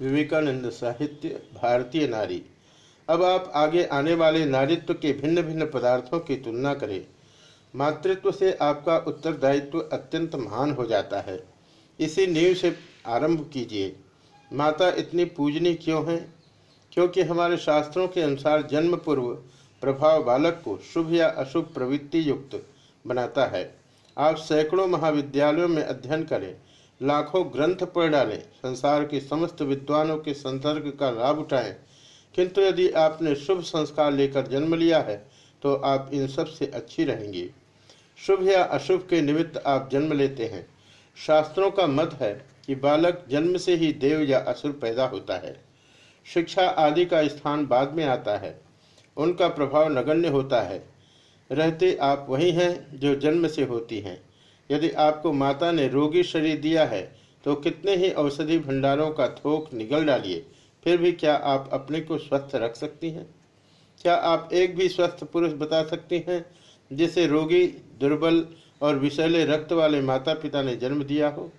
विवेकानंद साहित्य, भारतीय नारी। अब आप आगे आने वाले नारित्व के भिन्न भिन्न पदार्थों की तुलना करें। मातृत्व से आपका उत्तरदायित्व अत्यंत महान हो जाता है। इसी नींव से आरंभ कीजिए। माता, इतनी पूजनी क्यों है? क्योंकि हमारे शास्त्रों के अनुसार जन्म पूर्व प्रभाव बालक को शुभ या अशुभ प्रवृत्ति युक्त बनाता है। आप सैकड़ों महाविद्यालयों में अध्ययन करें। लाखों ग्रंथ पढ़ डालें, संसार के समस्त विद्वानों के संसर्ग का लाभ उठाएँ। किंतु यदि आपने शुभ संस्कार लेकर जन्म लिया है तो आप इन सबसे अच्छी रहेंगी। शुभ या अशुभ के निमित्त आप जन्म लेते हैं। शास्त्रों का मत है कि बालक जन्म से ही देव या असुर पैदा होता है। शिक्षा आदि का स्थान बाद में आता है। उनका प्रभाव नगण्य होता है। रहते आप वही हैं जो जन्म से होती हैं। यदि आपको माता ने रोगी शरीर दिया है तो कितने ही औषधि भंडारों का थोक निगल डालिए, फिर भी क्या आप अपने को स्वस्थ रख सकती हैं? क्या आप एक भी स्वस्थ पुरुष बता सकती हैं, जिसे रोगी, दुर्बल और विषैले रक्त वाले माता पिता ने जन्म दिया हो?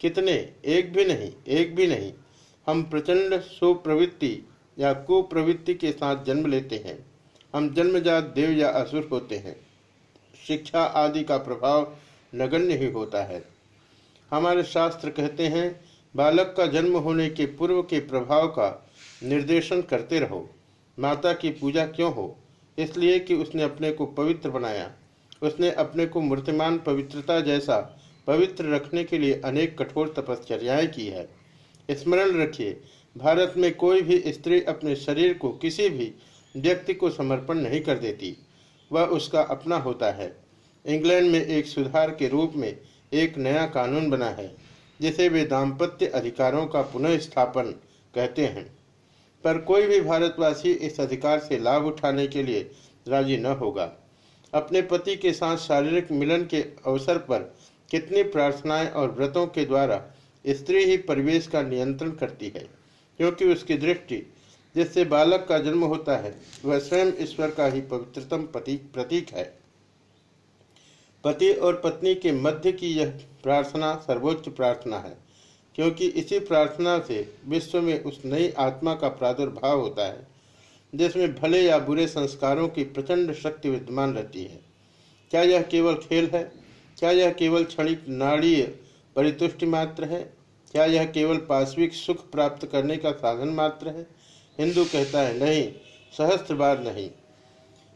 कितने? एक भी नहीं, एक भी नहीं। हम प्रचंड सुप्रवृत्ति या कुप्रवृत्ति के साथ जन्म लेते हैं। हम जन्मजात देव या असुर होते हैं। शिक्षा आदि का प्रभाव नगण्य ही होता है। हमारे शास्त्र कहते हैं, बालक का जन्म होने के पूर्व के प्रभाव का निर्देशन करते रहो। माता की पूजा क्यों हो? इसलिए कि उसने अपने को पवित्र बनाया। उसने अपने को मूर्तिमान पवित्रता जैसा पवित्र रखने के लिए अनेक कठोर तपश्चर्याएँ की है। स्मरण रखिए, भारत में कोई भी स्त्री अपने शरीर को किसी भी व्यक्ति को समर्पण नहीं कर देती। वह उसका अपना होता है। इंग्लैंड में एक सुधार के रूप में एक नया कानून बना है, जिसे वे दाम्पत्य अधिकारों का पुनः स्थापन कहते हैं। पर कोई भी भारतवासी इस अधिकार से लाभ उठाने के लिए राज़ी न होगा। अपने पति के साथ शारीरिक मिलन के अवसर पर कितनी प्रार्थनाएँ और व्रतों के द्वारा स्त्री ही परिवेश का नियंत्रण करती है, क्योंकि उसकी दृष्टि, जिससे बालक का जन्म होता है, वह स्वयं ईश्वर का ही पवित्रतम प्रतीक है। पति और पत्नी के मध्य की यह प्रार्थना सर्वोच्च प्रार्थना है, क्योंकि इसी प्रार्थना से विश्व में उस नई आत्मा का प्रादुर्भाव होता है, जिसमें भले या बुरे संस्कारों की प्रचंड शक्ति विद्यमान रहती है। क्या यह केवल खेल है? क्या यह केवल क्षणिक नाड़ीय परितुष्टि मात्र है? क्या यह केवल पाश्विक सुख प्राप्त करने का साधन मात्र है? हिंदू कहता है, नहीं, सहस्त्र बार नहीं।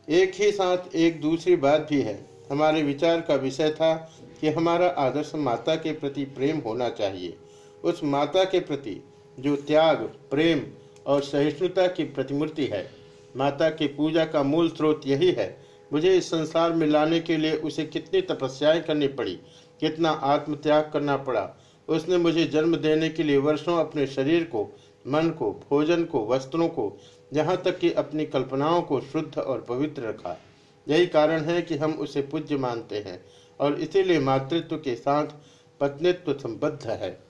एक ही साथ एक दूसरी बात भी है। हमारे विचार का विषय था कि हमारा आदर्श माता के प्रति प्रेम होना चाहिए। उस माता के प्रति जो त्याग, प्रेम और सहिष्णुता की प्रतिमूर्ति है, माता की पूजा का मूल स्रोत यही है। मुझे इस संसार में लाने के लिए उसे कितनी तपस्याएँ करनी पड़ी, कितना आत्मत्याग करना पड़ा। उसने मुझे जन्म देने के लिए वर्षों अपने शरीर को, मन को, भोजन को, वस्त्रों को यहाँ तक कि अपनी कल्पनाओं को शुद्ध और पवित्र रखा। यही कारण है कि हम उसे पूज्य मानते हैं और इसीलिए मातृत्व के साथ पत्नीत्व संबद्ध है।